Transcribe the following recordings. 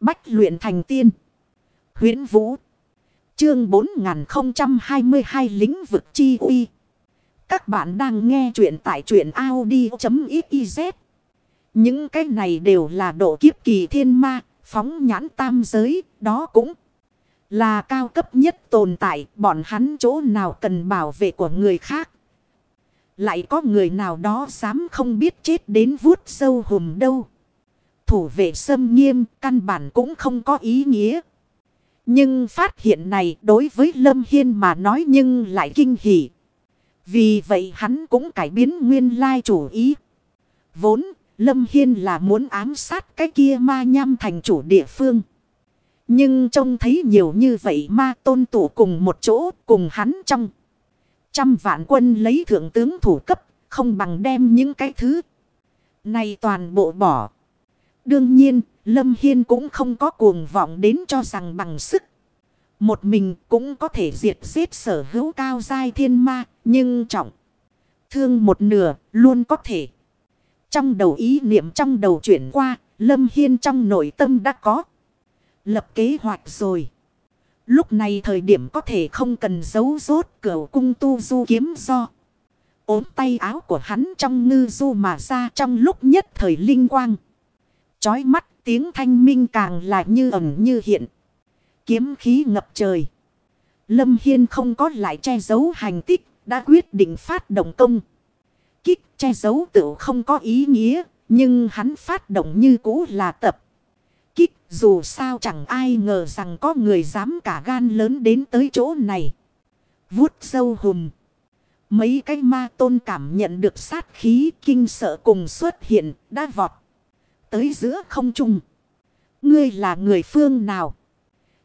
Bách luyện thành tiên. huyễn Vũ. Chương 4022 lính vực chi uy. Các bạn đang nghe truyện tại truyện Audi.xyz. Những cái này đều là độ kiếp kỳ thiên ma, phóng nhãn tam giới, đó cũng là cao cấp nhất tồn tại, bọn hắn chỗ nào cần bảo vệ của người khác. Lại có người nào đó dám không biết chết đến vuốt sâu hùm đâu. Thủ vệ sâm nghiêm, căn bản cũng không có ý nghĩa. Nhưng phát hiện này đối với Lâm Hiên mà nói nhưng lại kinh hỉ. Vì vậy hắn cũng cải biến nguyên lai chủ ý. Vốn, Lâm Hiên là muốn ám sát cái kia ma nham thành chủ địa phương. Nhưng trông thấy nhiều như vậy ma tôn tụ cùng một chỗ cùng hắn trong. Trăm vạn quân lấy thượng tướng thủ cấp, không bằng đem những cái thứ này toàn bộ bỏ. Đương nhiên, Lâm Hiên cũng không có cuồng vọng đến cho rằng bằng sức. Một mình cũng có thể diệt giết sở hữu cao dai thiên ma, nhưng trọng. Thương một nửa, luôn có thể. Trong đầu ý niệm trong đầu chuyển qua, Lâm Hiên trong nội tâm đã có. Lập kế hoạch rồi. Lúc này thời điểm có thể không cần giấu rốt cửa cung tu du kiếm do. ốm tay áo của hắn trong ngư du mà ra trong lúc nhất thời linh quang. Chói mắt tiếng thanh minh càng lại như ẩn như hiện. Kiếm khí ngập trời. Lâm Hiên không có lại che giấu hành tích, đã quyết định phát động công. Kích che giấu tự không có ý nghĩa, nhưng hắn phát động như cũ là tập kích. Dù sao chẳng ai ngờ rằng có người dám cả gan lớn đến tới chỗ này. Vuốt sâu hùm. Mấy cái ma tôn cảm nhận được sát khí kinh sợ cùng xuất hiện đã vọt. Tới giữa không trung. Ngươi là người phương nào?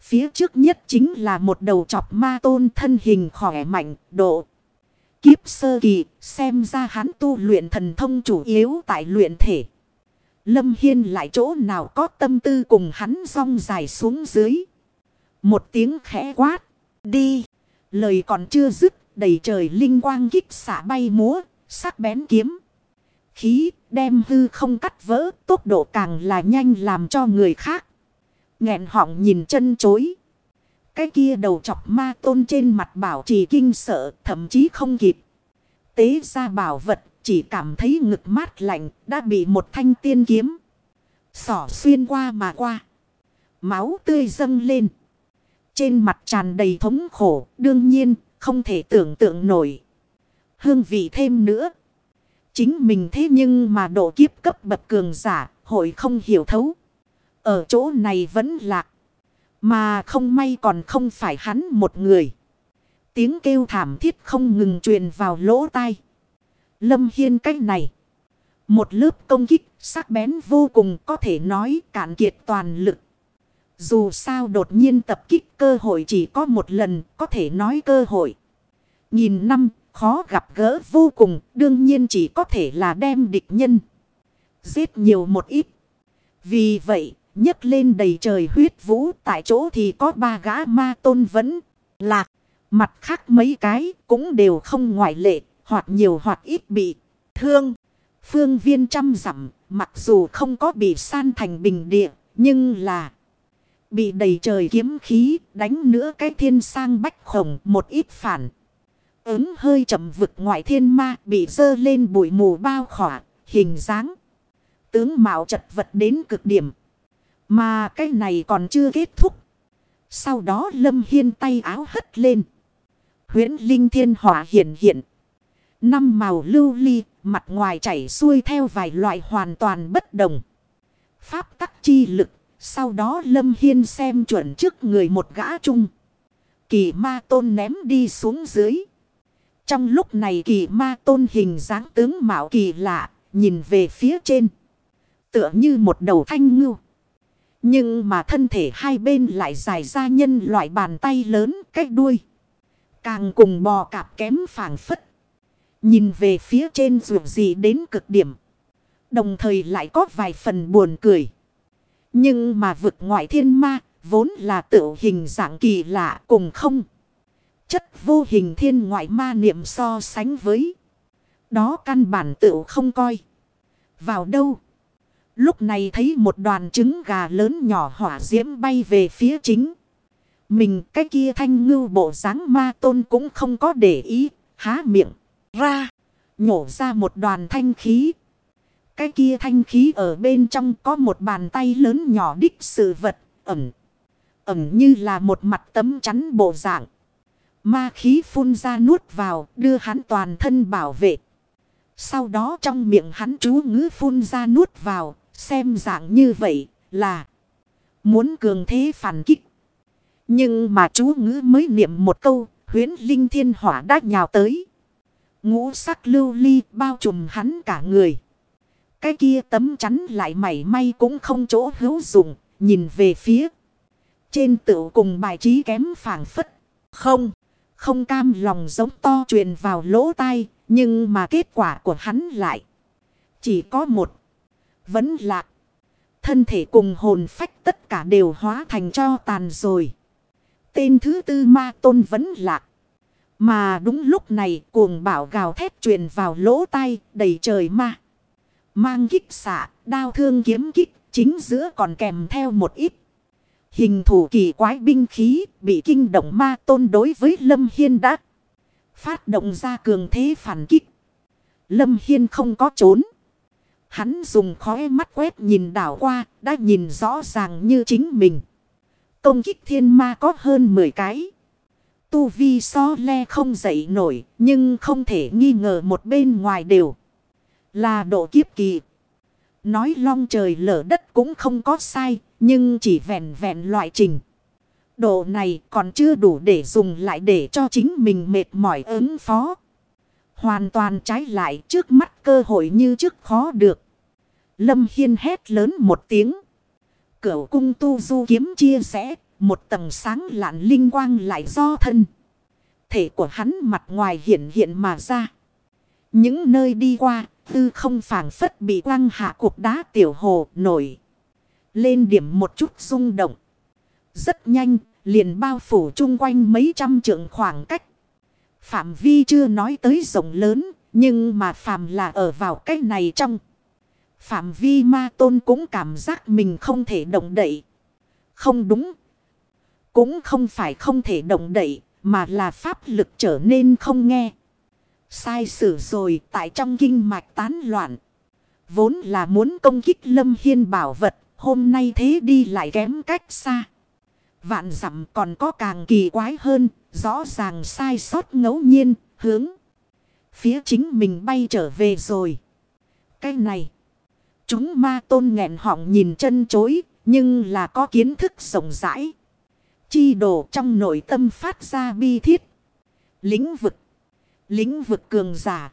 Phía trước nhất chính là một đầu chọc ma tôn thân hình khỏe mạnh, độ. Kiếp sơ kỳ, xem ra hắn tu luyện thần thông chủ yếu tại luyện thể. Lâm Hiên lại chỗ nào có tâm tư cùng hắn rong dài xuống dưới. Một tiếng khẽ quát. Đi. Lời còn chưa dứt. Đầy trời linh quang kích xả bay múa. Sắc bén kiếm. Khí, đem hư không cắt vỡ. Tốc độ càng là nhanh làm cho người khác. nghẹn họng nhìn chân chối. Cái kia đầu chọc ma tôn trên mặt bảo trì kinh sợ. Thậm chí không kịp. Tế ra bảo vật, chỉ cảm thấy ngực mát lạnh, đã bị một thanh tiên kiếm. Sỏ xuyên qua mà qua. Máu tươi dâng lên. Trên mặt tràn đầy thống khổ. Đương nhiên, không thể tưởng tượng nổi. Hương vị thêm nữa. Chính mình thế nhưng mà độ kiếp cấp bậc cường giả. Hội không hiểu thấu. Ở chỗ này vẫn lạc. Mà không may còn không phải hắn một người. Tiếng kêu thảm thiết không ngừng truyền vào lỗ tai. Lâm Hiên cách này. Một lớp công kích sắc bén vô cùng có thể nói cạn kiệt toàn lực. Dù sao đột nhiên tập kích cơ hội chỉ có một lần, có thể nói cơ hội. Nhìn năm khó gặp gỡ vô cùng, đương nhiên chỉ có thể là đem địch nhân. Giết nhiều một ít. Vì vậy, nhấc lên đầy trời huyết vũ, tại chỗ thì có ba gã ma tôn vẫn lạc. Mặt khác mấy cái cũng đều không ngoại lệ, hoặc nhiều hoặc ít bị thương. Phương viên trăm dặm, mặc dù không có bị san thành bình địa, nhưng là bị đầy trời kiếm khí, đánh nữa cái thiên sang bách khổng một ít phản. Ứng hơi chậm vực ngoại thiên ma bị dơ lên bụi mù bao khỏa, hình dáng. Tướng mạo chật vật đến cực điểm. Mà cái này còn chưa kết thúc. Sau đó lâm hiên tay áo hất lên. huyễn linh thiên hỏa hiện hiện. Năm màu lưu ly, mặt ngoài chảy xuôi theo vài loại hoàn toàn bất đồng. Pháp tắc chi lực, sau đó Lâm Hiên xem chuẩn trước người một gã chung. Kỳ ma tôn ném đi xuống dưới. Trong lúc này kỳ ma tôn hình dáng tướng mạo kỳ lạ, nhìn về phía trên. Tựa như một đầu thanh ngưu. Nhưng mà thân thể hai bên lại dài ra nhân loại bàn tay lớn cách đuôi. Càng cùng bò cạp kém phản phất. Nhìn về phía trên dù gì đến cực điểm. Đồng thời lại có vài phần buồn cười. Nhưng mà vực ngoại thiên ma vốn là tự hình dạng kỳ lạ cùng không. Chất vô hình thiên ngoại ma niệm so sánh với. Đó căn bản tự không coi. Vào đâu? Lúc này thấy một đoàn trứng gà lớn nhỏ hỏa diễm bay về phía chính. Mình cái kia thanh ngưu bộ dáng ma tôn cũng không có để ý, há miệng, ra, nhổ ra một đoàn thanh khí. Cái kia thanh khí ở bên trong có một bàn tay lớn nhỏ đích sự vật, ẩm, ẩm như là một mặt tấm chắn bộ dạng. Ma khí phun ra nuốt vào, đưa hắn toàn thân bảo vệ. Sau đó trong miệng hắn chú ngữ phun ra nuốt vào, xem dạng như vậy là muốn cường thế phản kích. Nhưng mà chú ngữ mới niệm một câu, huyến linh thiên hỏa đã nhào tới. Ngũ sắc lưu ly bao trùm hắn cả người. Cái kia tấm chắn lại mảy may cũng không chỗ hữu dụng, nhìn về phía. Trên tựu cùng bài trí kém phản phất. Không, không cam lòng giống to truyền vào lỗ tai, nhưng mà kết quả của hắn lại. Chỉ có một. Vẫn lạc. Thân thể cùng hồn phách tất cả đều hóa thành cho tàn rồi. Tên thứ tư ma tôn vẫn lạc. Mà đúng lúc này cuồng bảo gào thét truyền vào lỗ tai đầy trời ma. Mang kích xạ, đao thương kiếm kích, chính giữa còn kèm theo một ít. Hình thủ kỳ quái binh khí bị kinh động ma tôn đối với Lâm Hiên đã phát động ra cường thế phản kích. Lâm Hiên không có trốn. Hắn dùng khóe mắt quét nhìn đảo qua, đã nhìn rõ ràng như chính mình. Công kích thiên ma có hơn 10 cái. Tu vi so le không dậy nổi, nhưng không thể nghi ngờ một bên ngoài đều. Là độ kiếp kỳ. Nói long trời lở đất cũng không có sai, nhưng chỉ vẹn vẹn loại trình. Độ này còn chưa đủ để dùng lại để cho chính mình mệt mỏi ứng phó. Hoàn toàn trái lại trước mắt cơ hội như trước khó được. Lâm Hiên hét lớn một tiếng. Cửu cung tu du kiếm chia sẻ, một tầng sáng lạn linh quang lại do thân. Thể của hắn mặt ngoài hiện hiện mà ra. Những nơi đi qua, tư không phản phất bị quăng hạ cục đá tiểu hồ nổi. Lên điểm một chút rung động. Rất nhanh, liền bao phủ chung quanh mấy trăm trượng khoảng cách. Phạm vi chưa nói tới rộng lớn, nhưng mà phạm là ở vào cái này trong. Phạm vi ma tôn cũng cảm giác mình không thể động đậy. Không đúng. Cũng không phải không thể động đậy, mà là pháp lực trở nên không nghe. Sai sử rồi tại trong kinh mạch tán loạn. Vốn là muốn công kích lâm hiên bảo vật, hôm nay thế đi lại kém cách xa. Vạn dặm còn có càng kỳ quái hơn, rõ ràng sai sót ngẫu nhiên, hướng. Phía chính mình bay trở về rồi. Cái này. Chúng ma tôn nghẹn họng nhìn chân chối, nhưng là có kiến thức rộng rãi. Chi đồ trong nội tâm phát ra bi thiết. Lĩnh vực. Lĩnh vực cường giả.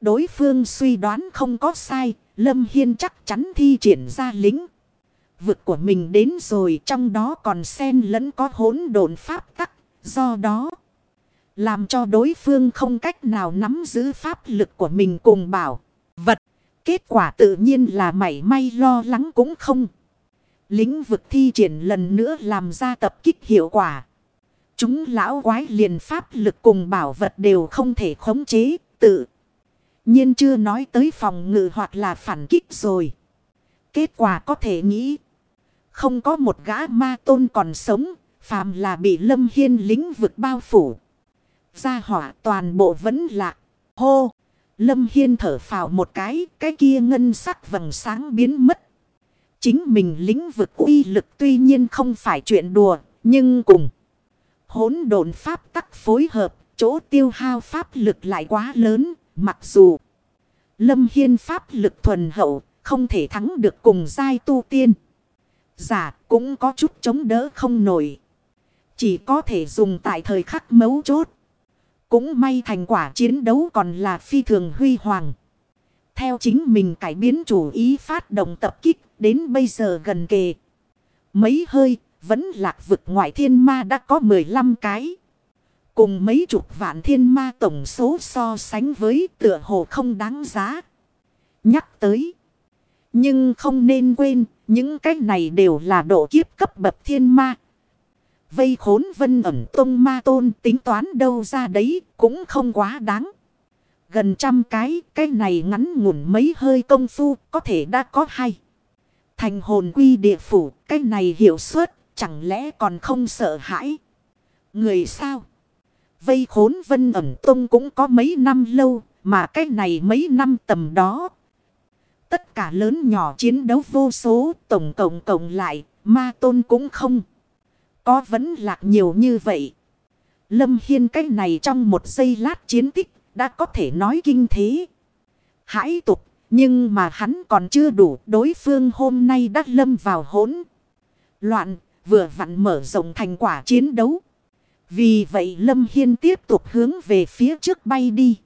Đối phương suy đoán không có sai, Lâm Hiên chắc chắn thi triển ra lĩnh vực của mình đến rồi trong đó còn xen lẫn có hỗn độn pháp tắc. Do đó, làm cho đối phương không cách nào nắm giữ pháp lực của mình cùng bảo vật. Kết quả tự nhiên là mảy may lo lắng cũng không. Lĩnh vực thi triển lần nữa làm ra tập kích hiệu quả. Chúng lão quái liền pháp lực cùng bảo vật đều không thể khống chế, tự. nhiên chưa nói tới phòng ngự hoặc là phản kích rồi. Kết quả có thể nghĩ. Không có một gã ma tôn còn sống, phàm là bị lâm hiên lính vực bao phủ. Gia hỏa toàn bộ vẫn lạc. Hô! Lâm hiên thở phào một cái, cái kia ngân sắc vầng sáng biến mất. Chính mình lĩnh vực uy lực tuy nhiên không phải chuyện đùa, nhưng cùng hỗn độn pháp tắc phối hợp, chỗ tiêu hao pháp lực lại quá lớn, mặc dù. Lâm Hiên pháp lực thuần hậu, không thể thắng được cùng giai tu tiên. Giả cũng có chút chống đỡ không nổi. Chỉ có thể dùng tại thời khắc mấu chốt. Cũng may thành quả chiến đấu còn là phi thường huy hoàng. Theo chính mình cải biến chủ ý phát động tập kích đến bây giờ gần kề. Mấy hơi vẫn lạc vực ngoại thiên ma đã có 15 cái. Cùng mấy chục vạn thiên ma tổng số so sánh với tựa hồ không đáng giá. Nhắc tới. Nhưng không nên quên, những cái này đều là độ kiếp cấp bậc thiên ma. Vây khốn vân ẩn tông ma tôn tính toán đâu ra đấy cũng không quá đáng. Gần trăm cái, cái này ngắn ngủn mấy hơi công phu có thể đã có hay. Thành hồn quy địa phủ, cái này hiệu suất, chẳng lẽ còn không sợ hãi? Người sao? Vây khốn vân ẩm tông cũng có mấy năm lâu, mà cái này mấy năm tầm đó. Tất cả lớn nhỏ chiến đấu vô số, tổng cộng cộng lại, ma tôn cũng không. Có vẫn lạc nhiều như vậy. Lâm Hiên cái này trong một giây lát chiến tích, đã có thể nói kinh thế. Hãi tục, nhưng mà hắn còn chưa đủ, đối phương hôm nay đã lâm vào hỗn. Loạn, vừa vặn mở rộng thành quả chiến đấu. Vì vậy Lâm Hiên tiếp tục hướng về phía trước bay đi.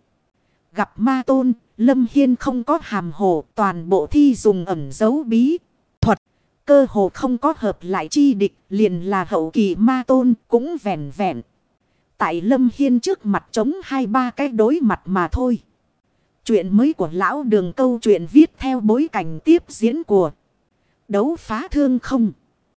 Gặp ma tôn, Lâm Hiên không có hàm hồ, toàn bộ thi dùng ẩn dấu bí. Thuật, cơ hồ không có hợp lại chi địch, liền là hậu kỳ ma tôn, cũng vẹn vẹn. Tại Lâm Hiên trước mặt chống hai ba cái đối mặt mà thôi. Chuyện mới của lão đường câu chuyện viết theo bối cảnh tiếp diễn của đấu phá thương không.